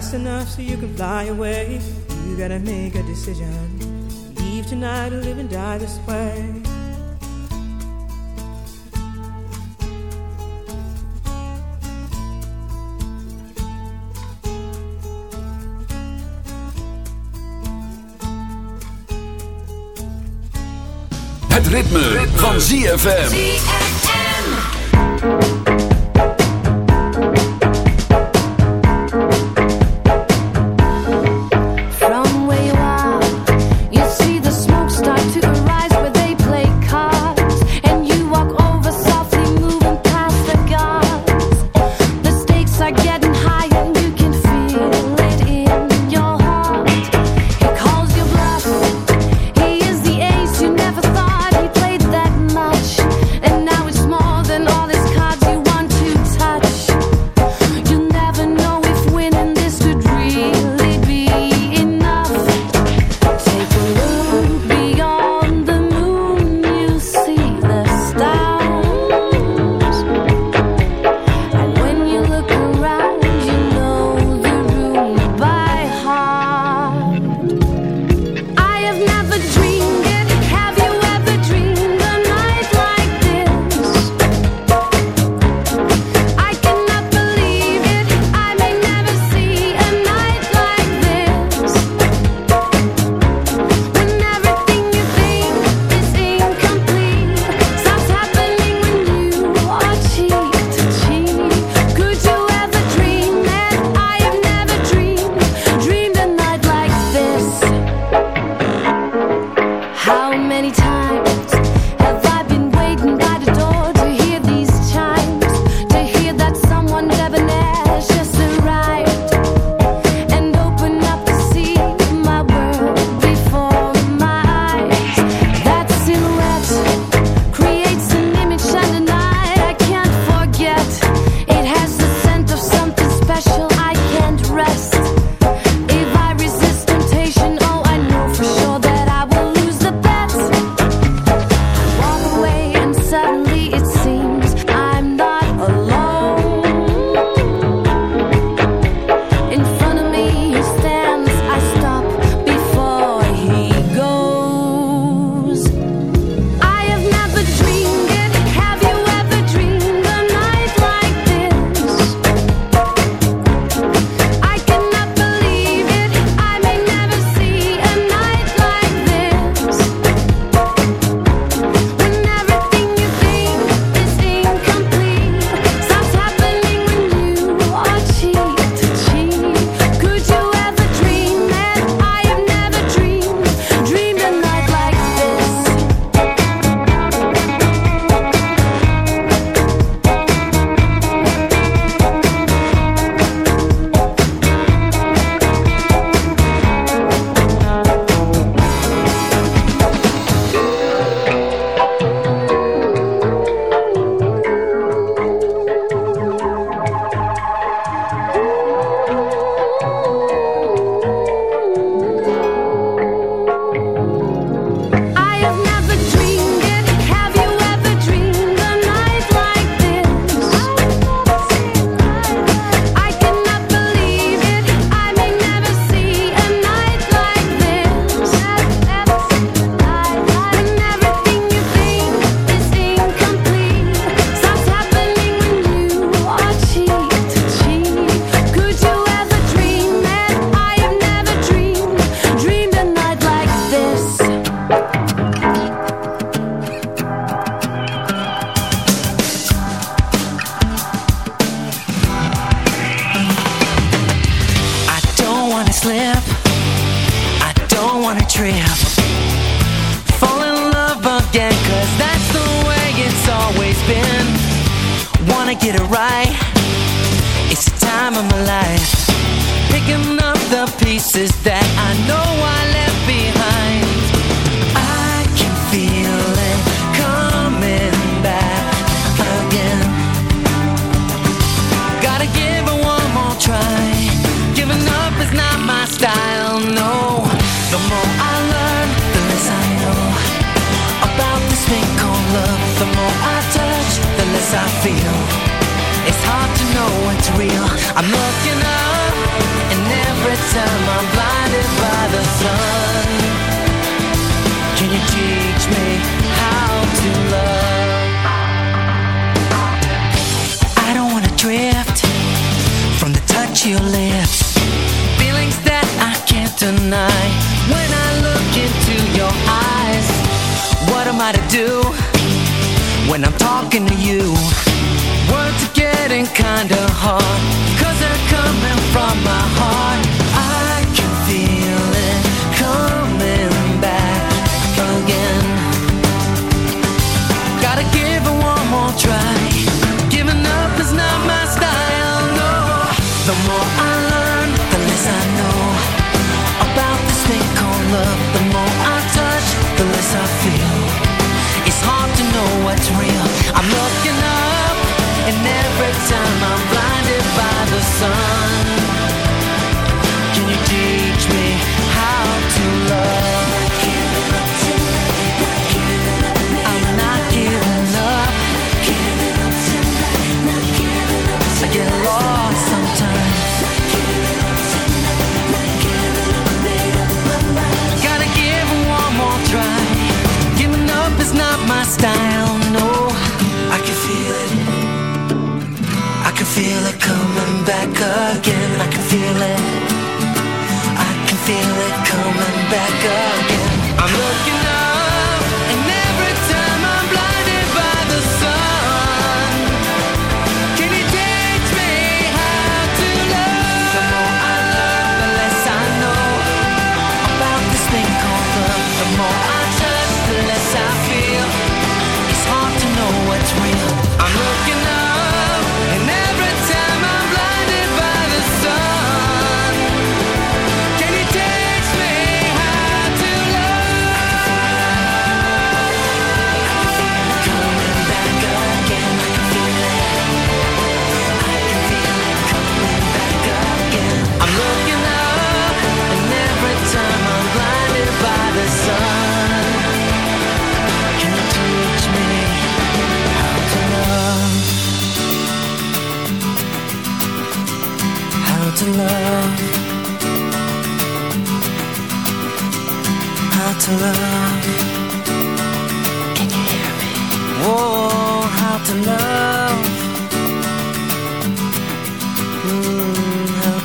fast enough so you can fly away? You gotta make a decision. Leave tonight or live and die this way. Het ritme, van ZFM. From talking to you. Words are getting kinda again love How to love Can you hear me? Whoa, how to love mm, How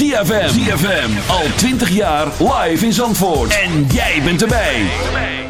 ZFM, ZFM, al 20 jaar live in Zandvoort. En jij bent erbij.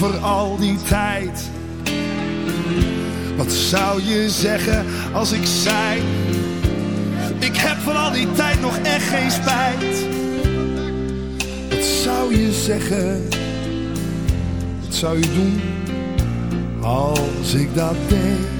voor al die tijd. Wat zou je zeggen als ik zei: Ik heb voor al die tijd nog echt geen spijt. Wat zou je zeggen? Wat zou je doen als ik dat deed?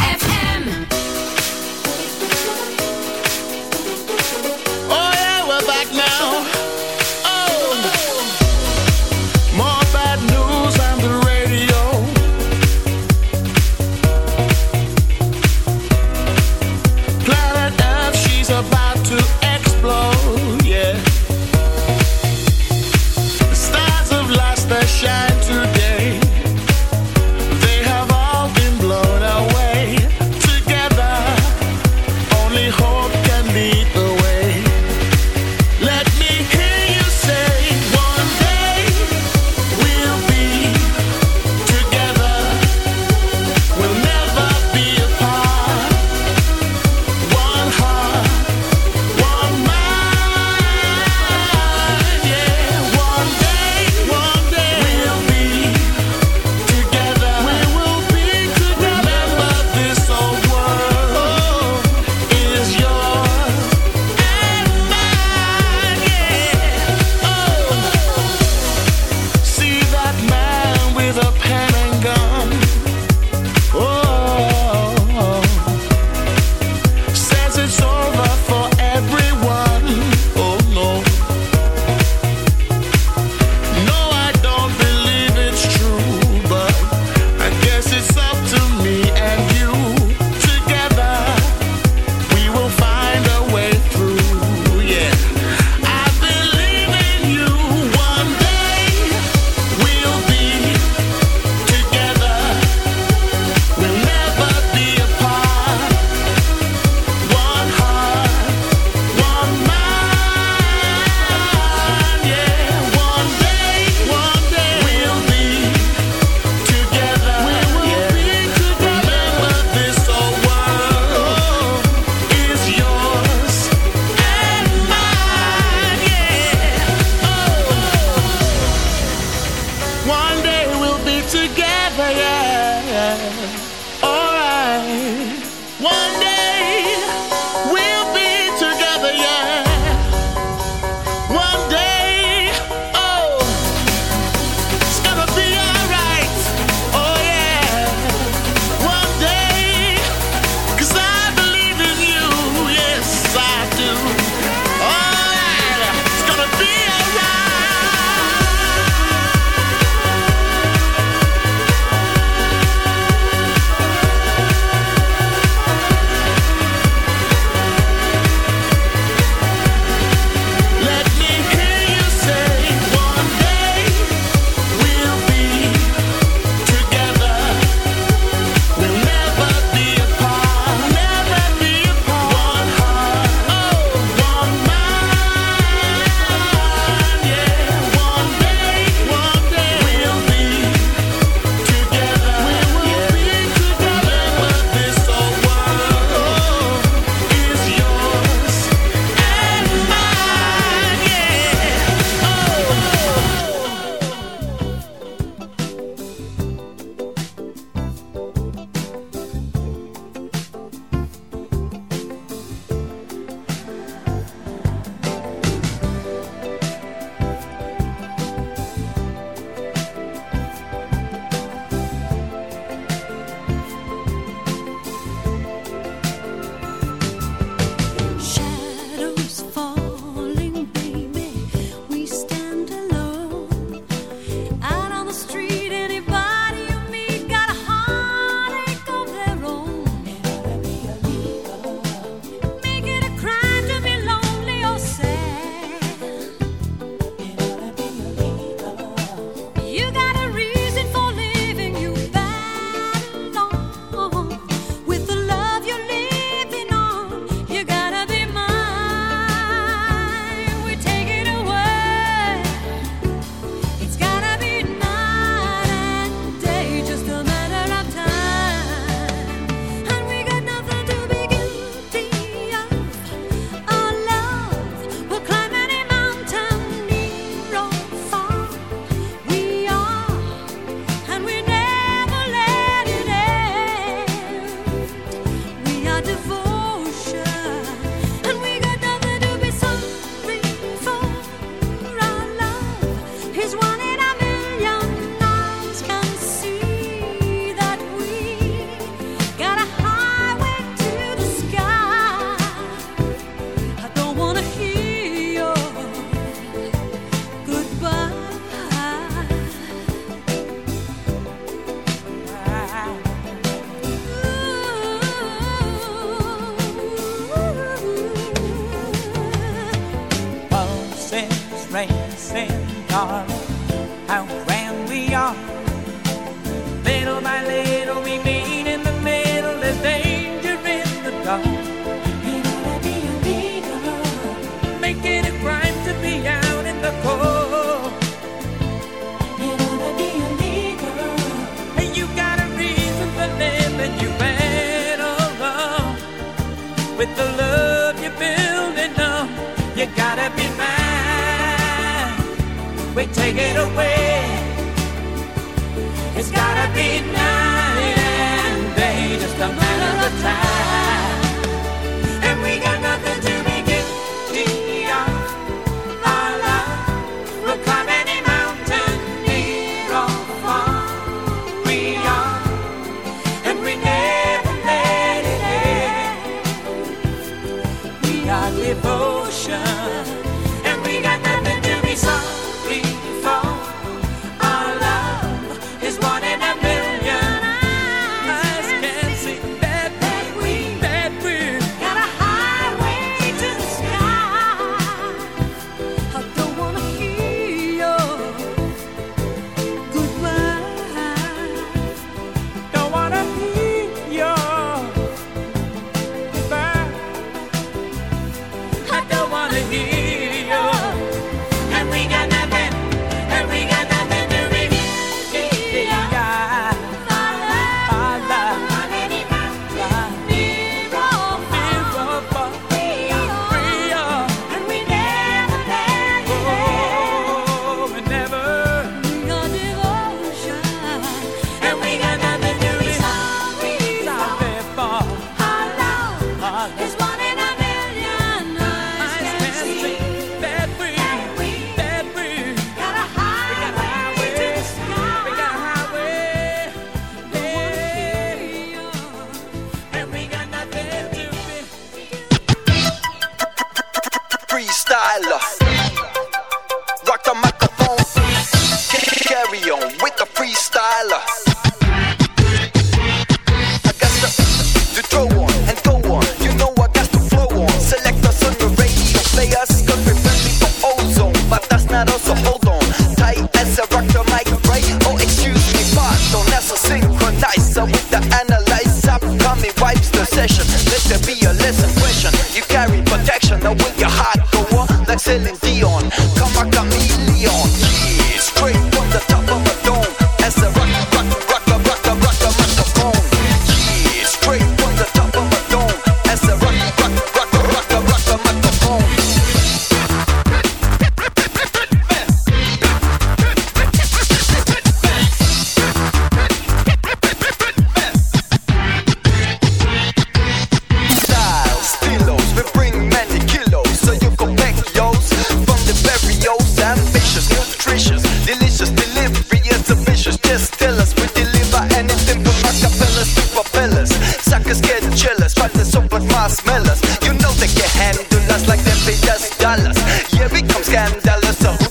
we come scandalous,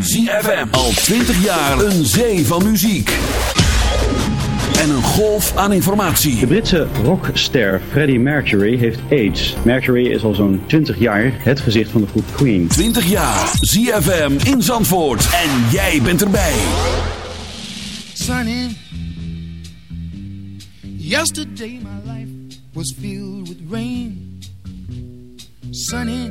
ZFM. ZFM. Al 20 jaar een zee van muziek. En een golf aan informatie. De Britse rockster Freddie Mercury heeft AIDS. Mercury is al zo'n 20 jaar het gezicht van de groep Queen. 20 jaar. ZFM in Zandvoort. En jij bent erbij. Sunny. Yesterday my life was filled with rain. Sunny.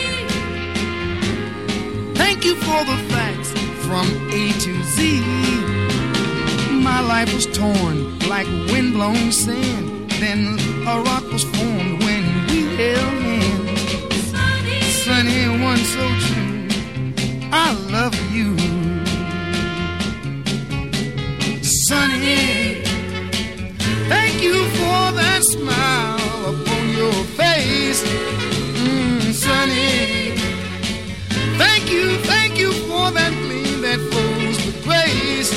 thank you for the facts from A to Z. My life was torn like windblown sand. Then a rock was formed when we held hands. Sunny, one so true. I love you. Sunny, thank you for that smile upon your face. Mm, sunny, you, thank you for that gleam that flows with grace.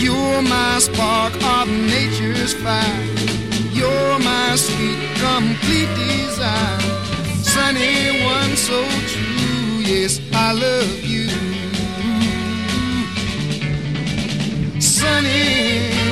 You're my spark of nature's fire. You're my sweet, complete desire. Sunny, one so true. Yes, I love you. Sunny,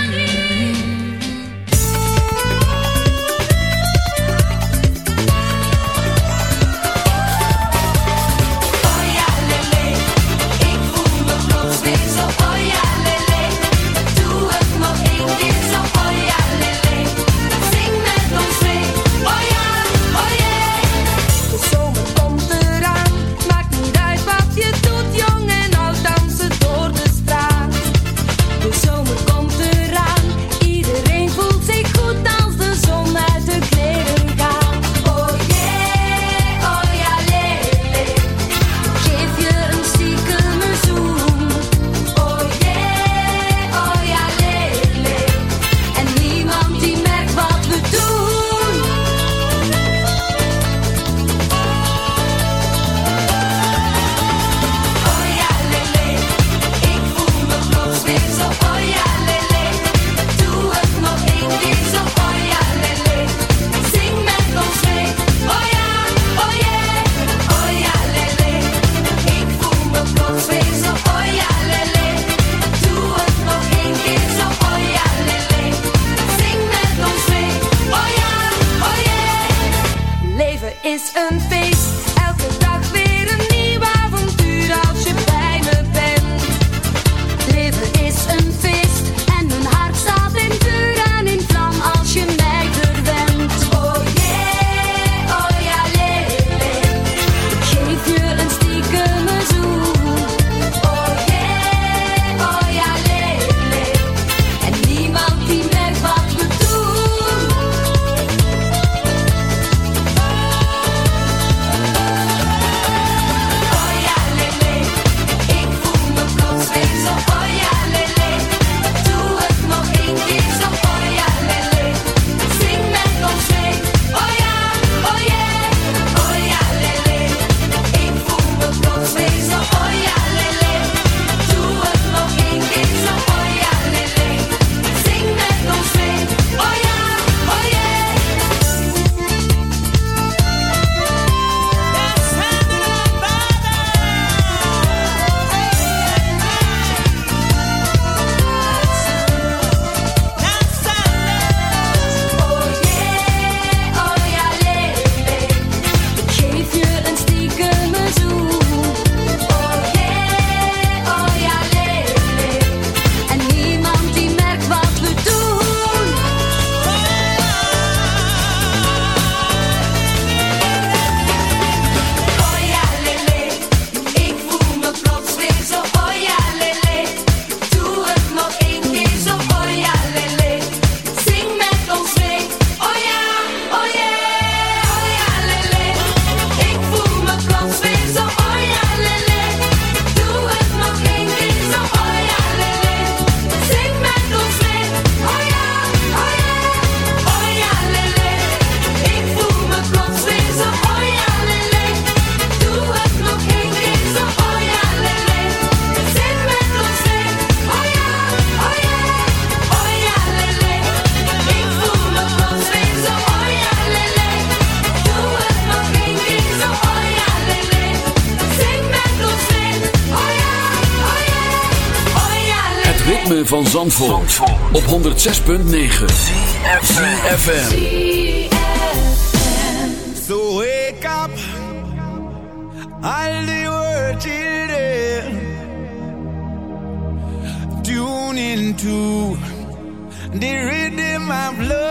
van Zandvoort, op 106.9 CFFM So wake up All the love.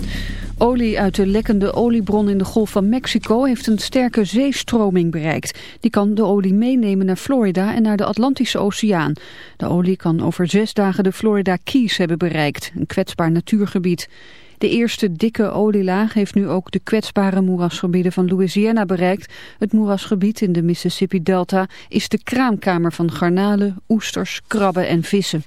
Olie uit de lekkende oliebron in de Golf van Mexico heeft een sterke zeestroming bereikt. Die kan de olie meenemen naar Florida en naar de Atlantische Oceaan. De olie kan over zes dagen de Florida Keys hebben bereikt, een kwetsbaar natuurgebied. De eerste dikke olielaag heeft nu ook de kwetsbare moerasgebieden van Louisiana bereikt. Het moerasgebied in de Mississippi Delta is de kraamkamer van garnalen, oesters, krabben en vissen.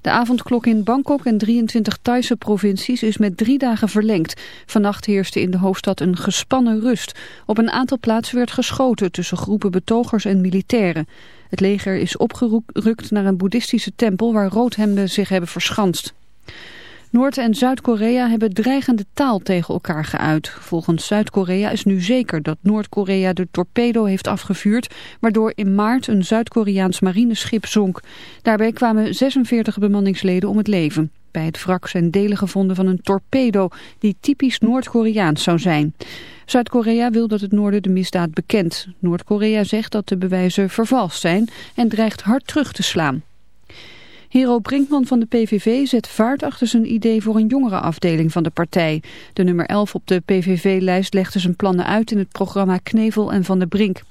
De avondklok in Bangkok en 23 Thaise provincies is met drie dagen verlengd. Vannacht heerste in de hoofdstad een gespannen rust. Op een aantal plaatsen werd geschoten tussen groepen betogers en militairen. Het leger is opgerukt naar een boeddhistische tempel waar roodhemden zich hebben verschanst. Noord- en Zuid-Korea hebben dreigende taal tegen elkaar geuit. Volgens Zuid-Korea is nu zeker dat Noord-Korea de torpedo heeft afgevuurd... waardoor in maart een Zuid-Koreaans marineschip zonk. Daarbij kwamen 46 bemanningsleden om het leven. Bij het wrak zijn delen gevonden van een torpedo die typisch Noord-Koreaans zou zijn. Zuid-Korea wil dat het noorden de misdaad bekent. Noord-Korea zegt dat de bewijzen vervalst zijn en dreigt hard terug te slaan. Hero Brinkman van de PVV zet vaart achter zijn idee voor een jongerenafdeling van de partij. De nummer 11 op de PVV-lijst legde zijn plannen uit in het programma Knevel en Van de Brink.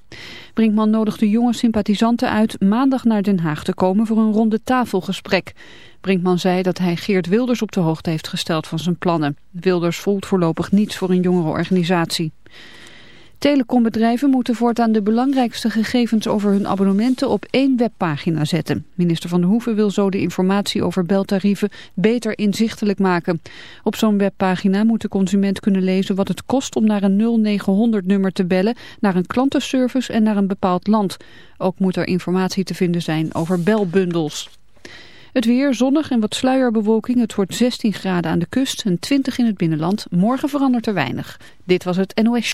Brinkman nodigde jonge sympathisanten uit maandag naar Den Haag te komen voor een ronde tafelgesprek. Brinkman zei dat hij Geert Wilders op de hoogte heeft gesteld van zijn plannen. Wilders voelt voorlopig niets voor een jongerenorganisatie. Telecombedrijven moeten voortaan de belangrijkste gegevens over hun abonnementen op één webpagina zetten. Minister Van der Hoeven wil zo de informatie over beltarieven beter inzichtelijk maken. Op zo'n webpagina moet de consument kunnen lezen wat het kost om naar een 0900 nummer te bellen, naar een klantenservice en naar een bepaald land. Ook moet er informatie te vinden zijn over belbundels. Het weer zonnig en wat sluierbewolking. Het wordt 16 graden aan de kust en 20 in het binnenland. Morgen verandert er weinig. Dit was het NOS.